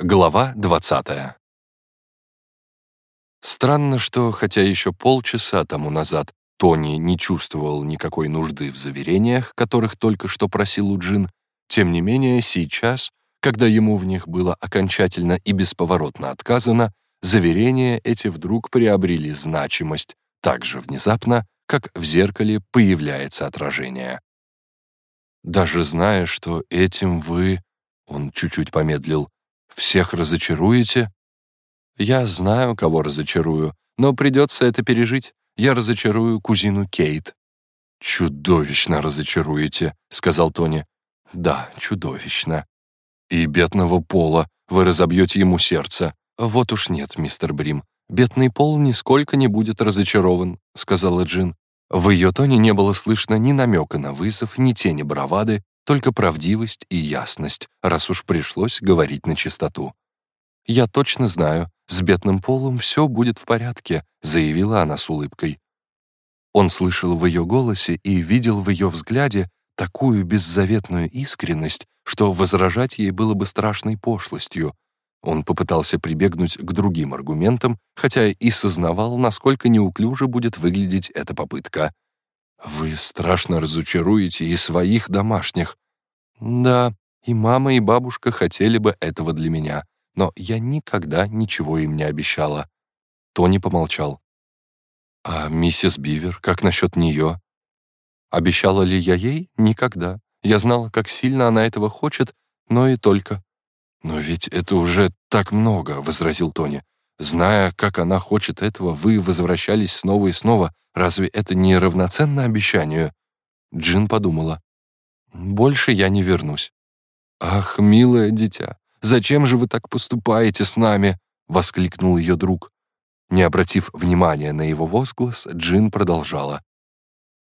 Глава 20 Странно, что, хотя еще полчаса тому назад Тони не чувствовал никакой нужды в заверениях, которых только что просил у Джин, тем не менее сейчас, когда ему в них было окончательно и бесповоротно отказано, заверения эти вдруг приобрели значимость так же внезапно, как в зеркале появляется отражение. «Даже зная, что этим вы...» — он чуть-чуть помедлил всех разочаруете?» «Я знаю, кого разочарую, но придется это пережить. Я разочарую кузину Кейт». «Чудовищно разочаруете», — сказал Тони. «Да, чудовищно. И бедного пола вы разобьете ему сердце». «Вот уж нет, мистер Брим. Бедный пол нисколько не будет разочарован», — сказала Джин. В ее тоне не было слышно ни намека на вызов, ни тени бравады, только правдивость и ясность, раз уж пришлось говорить на чистоту. «Я точно знаю, с бедным полом все будет в порядке», заявила она с улыбкой. Он слышал в ее голосе и видел в ее взгляде такую беззаветную искренность, что возражать ей было бы страшной пошлостью. Он попытался прибегнуть к другим аргументам, хотя и сознавал, насколько неуклюже будет выглядеть эта попытка. «Вы страшно разочаруете и своих домашних». «Да, и мама, и бабушка хотели бы этого для меня, но я никогда ничего им не обещала». Тони помолчал. «А миссис Бивер, как насчет нее?» «Обещала ли я ей? Никогда. Я знала, как сильно она этого хочет, но и только». «Но ведь это уже так много», — возразил Тони. Зная, как она хочет этого, вы возвращались снова и снова. Разве это не равноценно обещанию?» Джин подумала. «Больше я не вернусь». «Ах, милое дитя, зачем же вы так поступаете с нами?» — воскликнул ее друг. Не обратив внимания на его возглас, Джин продолжала.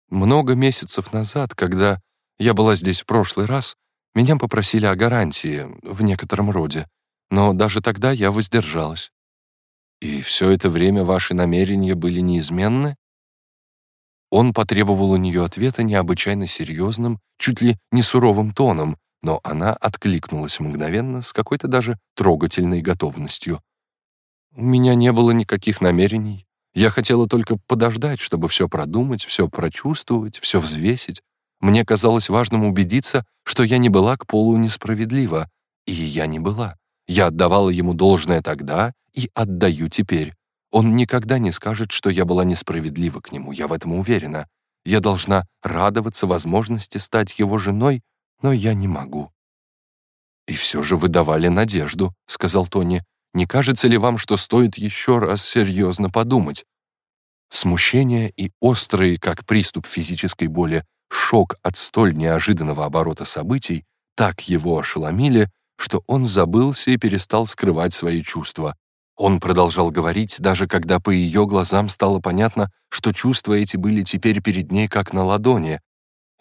«Много месяцев назад, когда я была здесь в прошлый раз, меня попросили о гарантии в некотором роде, но даже тогда я воздержалась. «И все это время ваши намерения были неизменны?» Он потребовал у нее ответа необычайно серьезным, чуть ли не суровым тоном, но она откликнулась мгновенно с какой-то даже трогательной готовностью. «У меня не было никаких намерений. Я хотела только подождать, чтобы все продумать, все прочувствовать, все взвесить. Мне казалось важным убедиться, что я не была к полу несправедлива, и я не была. Я отдавала ему должное тогда и отдаю теперь. Он никогда не скажет, что я была несправедлива к нему, я в этом уверена. Я должна радоваться возможности стать его женой, но я не могу». «И все же вы давали надежду», — сказал Тони. «Не кажется ли вам, что стоит еще раз серьезно подумать?» Смущение и острый, как приступ физической боли, шок от столь неожиданного оборота событий так его ошеломили, что он забылся и перестал скрывать свои чувства. Он продолжал говорить, даже когда по ее глазам стало понятно, что чувства эти были теперь перед ней как на ладони.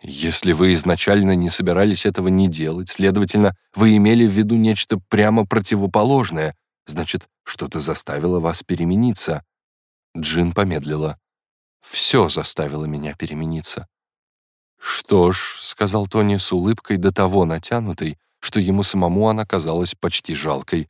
Если вы изначально не собирались этого не делать, следовательно, вы имели в виду нечто прямо противоположное, значит, что-то заставило вас перемениться. Джин помедлила. Все заставило меня перемениться. «Что ж», — сказал Тони с улыбкой до того натянутой, что ему самому она казалась почти жалкой.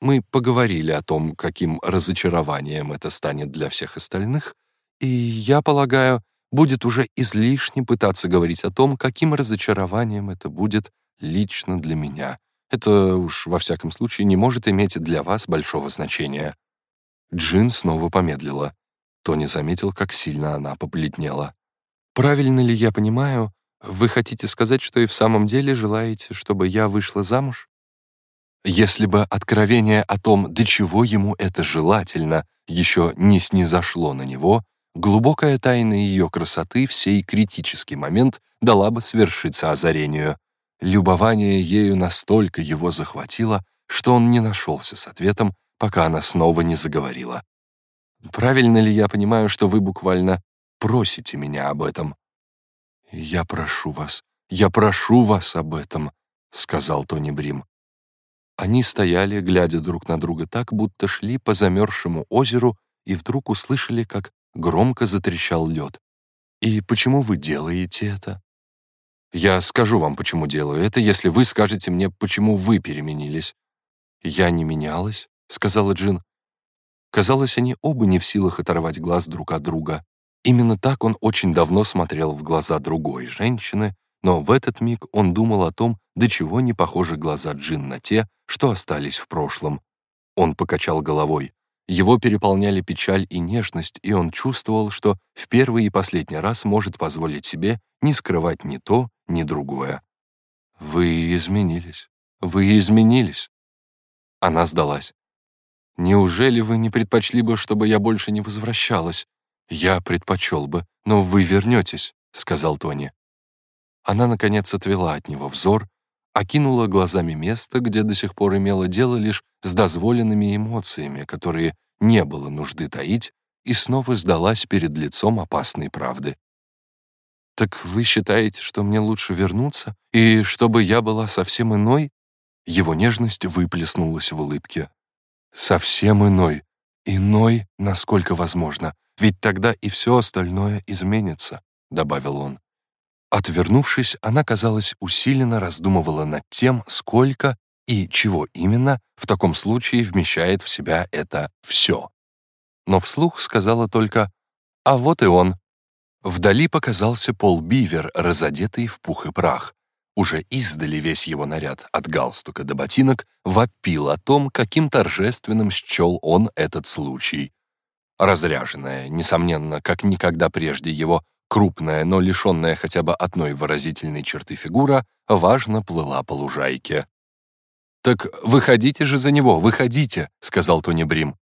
Мы поговорили о том, каким разочарованием это станет для всех остальных, и, я полагаю, будет уже излишне пытаться говорить о том, каким разочарованием это будет лично для меня. Это уж во всяком случае не может иметь для вас большого значения». Джин снова помедлила. Тони заметил, как сильно она побледнела. «Правильно ли я понимаю, вы хотите сказать, что и в самом деле желаете, чтобы я вышла замуж? Если бы откровение о том, до чего ему это желательно, еще не снизошло на него, глубокая тайна ее красоты в сей критический момент дала бы свершиться озарению. Любование ею настолько его захватило, что он не нашелся с ответом, пока она снова не заговорила. «Правильно ли я понимаю, что вы буквально просите меня об этом?» «Я прошу вас, я прошу вас об этом», — сказал Тони Брим. Они стояли, глядя друг на друга так, будто шли по замерзшему озеру и вдруг услышали, как громко затрещал лед. «И почему вы делаете это?» «Я скажу вам, почему делаю это, если вы скажете мне, почему вы переменились». «Я не менялась», — сказала Джин. Казалось, они оба не в силах оторвать глаз друг от друга. Именно так он очень давно смотрел в глаза другой женщины, но в этот миг он думал о том, до чего не похожи глаза Джин на те, что остались в прошлом. Он покачал головой. Его переполняли печаль и нежность, и он чувствовал, что в первый и последний раз может позволить себе не скрывать ни то, ни другое. «Вы изменились. Вы изменились». Она сдалась. «Неужели вы не предпочли бы, чтобы я больше не возвращалась?» «Я предпочел бы, но вы вернетесь», — сказал Тони. Она, наконец, отвела от него взор, окинула глазами место, где до сих пор имела дело лишь с дозволенными эмоциями, которые не было нужды таить, и снова сдалась перед лицом опасной правды. «Так вы считаете, что мне лучше вернуться, и чтобы я была совсем иной?» Его нежность выплеснулась в улыбке. «Совсем иной. Иной, насколько возможно. Ведь тогда и все остальное изменится», — добавил он. Отвернувшись, она, казалось, усиленно раздумывала над тем, сколько и чего именно в таком случае вмещает в себя это «все». Но вслух сказала только «А вот и он». Вдали показался Пол Бивер, разодетый в пух и прах. Уже издали весь его наряд, от галстука до ботинок, вопил о том, каким торжественным счел он этот случай. Разряженная, несомненно, как никогда прежде его Крупная, но лишенная хотя бы одной выразительной черты фигура, важно плыла по лужайке. «Так выходите же за него, выходите», — сказал Тони Брим.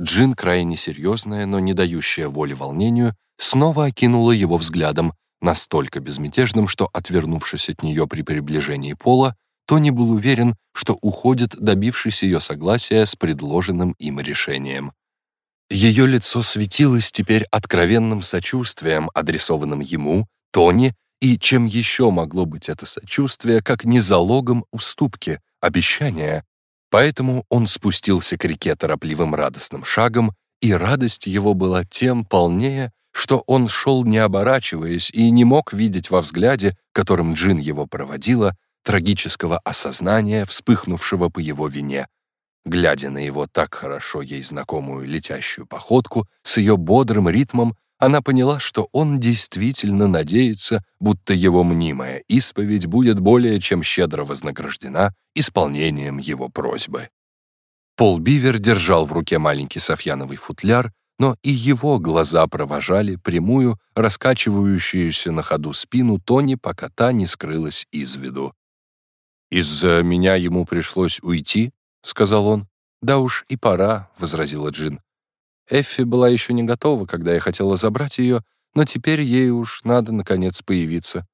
Джин, крайне серьезная, но не дающая воли волнению, снова окинула его взглядом, настолько безмятежным, что, отвернувшись от нее при приближении пола, Тони был уверен, что уходит, добившись ее согласия с предложенным им решением. Ее лицо светилось теперь откровенным сочувствием, адресованным ему, Тони, и чем еще могло быть это сочувствие, как не залогом уступки, обещания. Поэтому он спустился к реке торопливым радостным шагом, и радость его была тем полнее, что он шел не оборачиваясь и не мог видеть во взгляде, которым Джин его проводила, трагического осознания, вспыхнувшего по его вине. Глядя на его так хорошо ей знакомую летящую походку с ее бодрым ритмом, она поняла, что он действительно надеется, будто его мнимая исповедь будет более чем щедро вознаграждена исполнением его просьбы. Пол Бивер держал в руке маленький софьяновый футляр, но и его глаза провожали прямую, раскачивающуюся на ходу спину Тони, пока та не скрылась из виду. «Из-за меня ему пришлось уйти?» — сказал он. «Да уж и пора», — возразила Джин. Эффи была еще не готова, когда я хотела забрать ее, но теперь ей уж надо, наконец, появиться.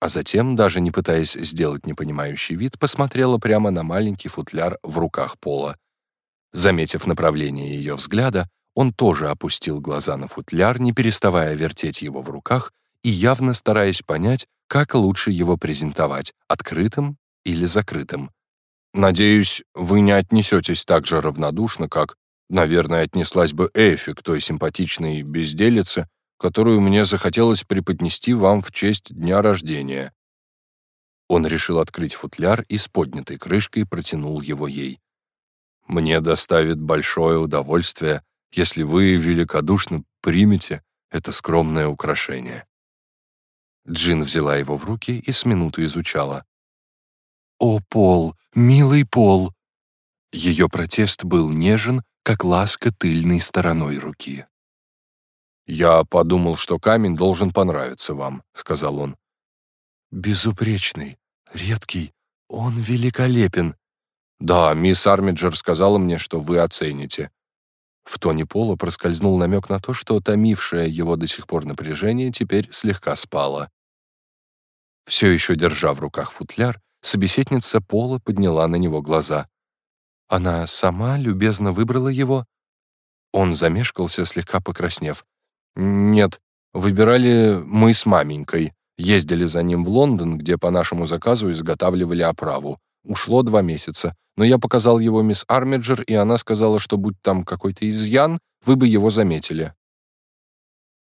А затем, даже не пытаясь сделать непонимающий вид, посмотрела прямо на маленький футляр в руках Пола. Заметив направление ее взгляда, он тоже опустил глаза на футляр, не переставая вертеть его в руках и явно стараясь понять, как лучше его презентовать, открытым или закрытым. Надеюсь, вы не отнесетесь так же равнодушно, как, наверное, отнеслась бы Эфи к той симпатичной безделице, которую мне захотелось преподнести вам в честь дня рождения». Он решил открыть футляр и с поднятой крышкой протянул его ей. «Мне доставит большое удовольствие, если вы великодушно примете это скромное украшение». Джин взяла его в руки и с минуту изучала. «О, Пол, милый Пол!» Ее протест был нежен, как ласка тыльной стороной руки. «Я подумал, что камень должен понравиться вам», — сказал он. «Безупречный, редкий, он великолепен». «Да, мисс Армиджер сказала мне, что вы оцените». В тоне Пола проскользнул намек на то, что томившее его до сих пор напряжение теперь слегка спало. Все еще держа в руках футляр, Собеседница Пола подняла на него глаза. Она сама любезно выбрала его? Он замешкался, слегка покраснев. «Нет, выбирали мы с маменькой. Ездили за ним в Лондон, где по нашему заказу изготавливали оправу. Ушло два месяца, но я показал его мисс Армиджер, и она сказала, что будь там какой-то изъян, вы бы его заметили».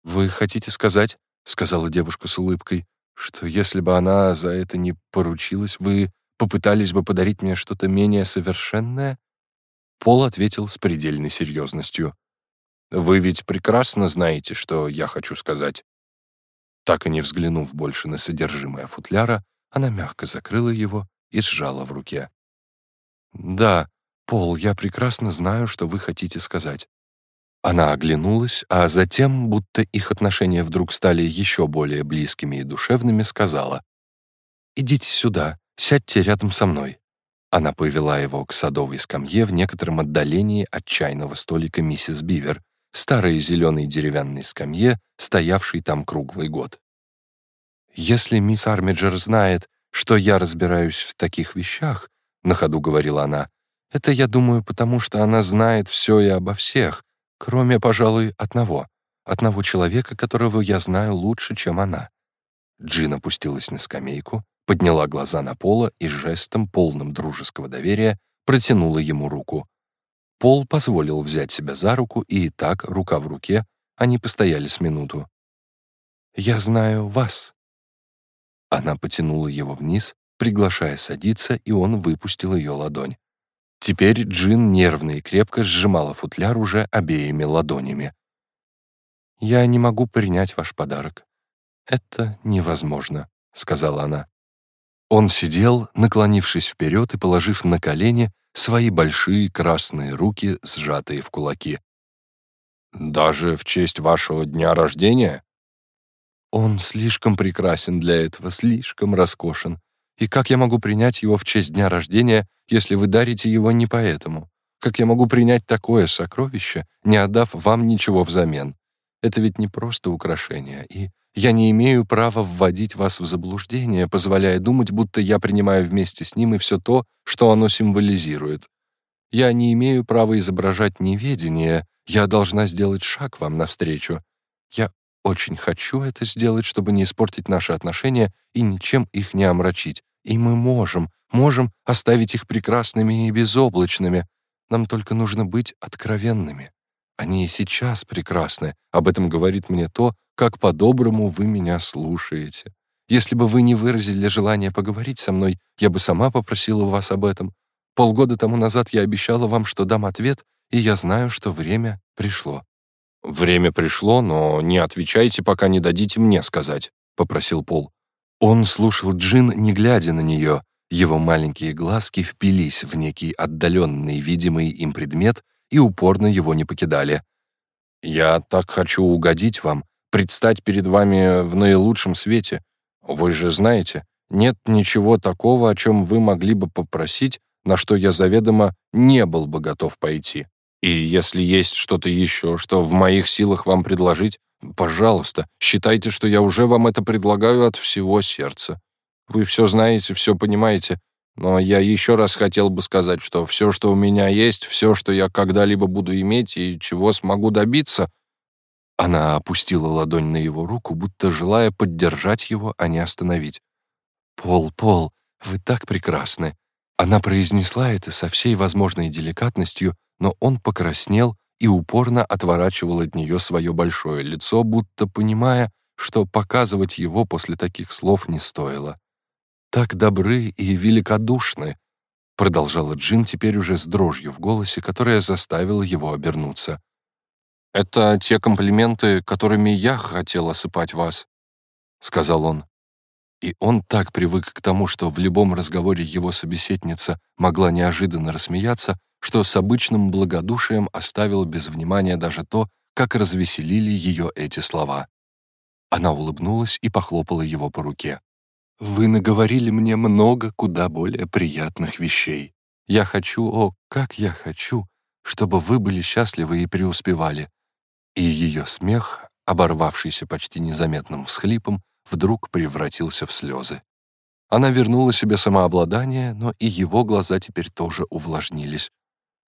«Вы хотите сказать, — сказала девушка с улыбкой, что если бы она за это не поручилась, вы попытались бы подарить мне что-то менее совершенное?» Пол ответил с предельной серьезностью. «Вы ведь прекрасно знаете, что я хочу сказать». Так и не взглянув больше на содержимое футляра, она мягко закрыла его и сжала в руке. «Да, Пол, я прекрасно знаю, что вы хотите сказать». Она оглянулась, а затем, будто их отношения вдруг стали еще более близкими и душевными, сказала, «Идите сюда, сядьте рядом со мной». Она повела его к садовой скамье в некотором отдалении от чайного столика миссис Бивер, старой зеленой деревянной скамье, стоявшей там круглый год. «Если мисс Армиджер знает, что я разбираюсь в таких вещах», — на ходу говорила она, «это, я думаю, потому что она знает все и обо всех, кроме, пожалуй, одного, одного человека, которого я знаю лучше, чем она». Джин опустилась на скамейку, подняла глаза на Пола и жестом, полным дружеского доверия, протянула ему руку. Пол позволил взять себя за руку, и так, рука в руке, они постояли с минуту. «Я знаю вас». Она потянула его вниз, приглашая садиться, и он выпустил ее ладонь. Теперь Джин нервно и крепко сжимала футляр уже обеими ладонями. «Я не могу принять ваш подарок. Это невозможно», — сказала она. Он сидел, наклонившись вперед и положив на колени свои большие красные руки, сжатые в кулаки. «Даже в честь вашего дня рождения?» «Он слишком прекрасен для этого, слишком роскошен. И как я могу принять его в честь дня рождения, если вы дарите его не поэтому? Как я могу принять такое сокровище, не отдав вам ничего взамен? Это ведь не просто украшение, и я не имею права вводить вас в заблуждение, позволяя думать, будто я принимаю вместе с ним и все то, что оно символизирует. Я не имею права изображать неведение, я должна сделать шаг вам навстречу. Я очень хочу это сделать, чтобы не испортить наши отношения и ничем их не омрачить. И мы можем, можем оставить их прекрасными и безоблачными. Нам только нужно быть откровенными. Они и сейчас прекрасны. Об этом говорит мне то, как по-доброму вы меня слушаете. Если бы вы не выразили желание поговорить со мной, я бы сама попросила вас об этом. Полгода тому назад я обещала вам, что дам ответ, и я знаю, что время пришло». «Время пришло, но не отвечайте, пока не дадите мне сказать», — попросил Пол. Он слушал Джин, не глядя на нее. Его маленькие глазки впились в некий отдаленный, видимый им предмет и упорно его не покидали. «Я так хочу угодить вам, предстать перед вами в наилучшем свете. Вы же знаете, нет ничего такого, о чем вы могли бы попросить, на что я заведомо не был бы готов пойти. И если есть что-то еще, что в моих силах вам предложить, пожалуйста, считайте, что я уже вам это предлагаю от всего сердца. Вы все знаете, все понимаете, но я еще раз хотел бы сказать, что все, что у меня есть, все, что я когда-либо буду иметь и чего смогу добиться, она опустила ладонь на его руку, будто желая поддержать его, а не остановить. «Пол, Пол, вы так прекрасны!» Она произнесла это со всей возможной деликатностью, но он покраснел и упорно отворачивал от нее свое большое лицо, будто понимая, что показывать его после таких слов не стоило. «Так добры и великодушны», — продолжала Джин теперь уже с дрожью в голосе, которая заставила его обернуться. «Это те комплименты, которыми я хотел осыпать вас», — сказал он. И он так привык к тому, что в любом разговоре его собеседница могла неожиданно рассмеяться, что с обычным благодушием оставил без внимания даже то, как развеселили ее эти слова. Она улыбнулась и похлопала его по руке. «Вы наговорили мне много куда более приятных вещей. Я хочу, о, как я хочу, чтобы вы были счастливы и преуспевали и ее смех, оборвавшийся почти незаметным всхлипом, вдруг превратился в слезы. Она вернула себе самообладание, но и его глаза теперь тоже увлажнились.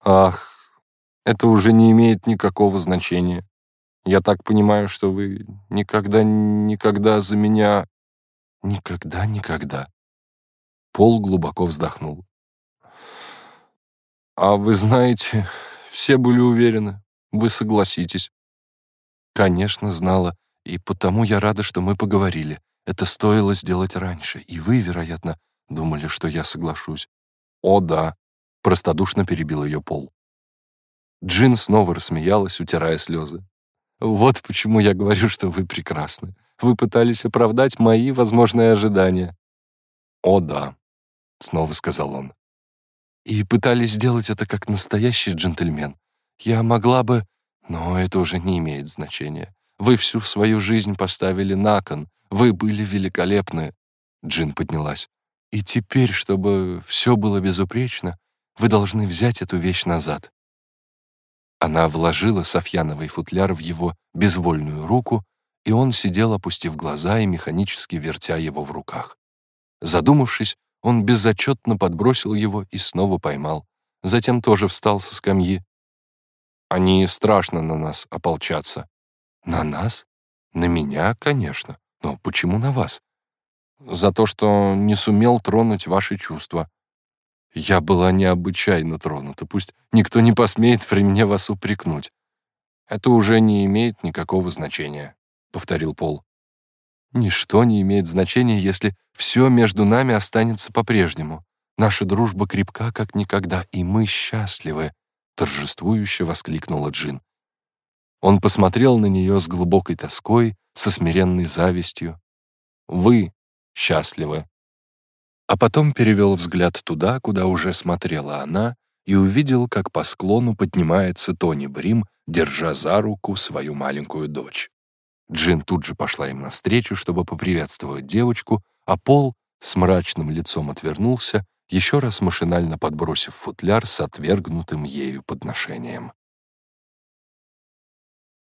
«Ах, это уже не имеет никакого значения. Я так понимаю, что вы никогда, никогда за меня...» «Никогда, никогда». Пол глубоко вздохнул. «А вы знаете, все были уверены, вы согласитесь. Конечно, знала, и потому я рада, что мы поговорили. Это стоило сделать раньше, и вы, вероятно, Думали, что я соглашусь. О, да, простодушно перебил ее Пол. Джин снова рассмеялась, утирая слезы. Вот почему я говорю, что вы прекрасны. Вы пытались оправдать мои возможные ожидания. О, да, снова сказал он. И пытались сделать это как настоящий джентльмен. Я могла бы... Но это уже не имеет значения. Вы всю свою жизнь поставили на кон. Вы были великолепны. Джин поднялась. И теперь, чтобы все было безупречно, вы должны взять эту вещь назад. Она вложила Софьяновый футляр в его безвольную руку, и он сидел, опустив глаза и механически вертя его в руках. Задумавшись, он безотчетно подбросил его и снова поймал. Затем тоже встал со скамьи. Они страшно на нас ополчатся. На нас? На меня, конечно. Но почему на вас? За то, что не сумел тронуть ваши чувства. Я была необычайно тронута. Пусть никто не посмеет при мне вас упрекнуть. Это уже не имеет никакого значения, — повторил Пол. Ничто не имеет значения, если все между нами останется по-прежнему. Наша дружба крепка, как никогда, и мы счастливы, — торжествующе воскликнула Джин. Он посмотрел на нее с глубокой тоской, со смиренной завистью. «Вы счастливы». А потом перевел взгляд туда, куда уже смотрела она, и увидел, как по склону поднимается Тони Брим, держа за руку свою маленькую дочь. Джин тут же пошла им навстречу, чтобы поприветствовать девочку, а Пол с мрачным лицом отвернулся, еще раз машинально подбросив футляр с отвергнутым ею подношением.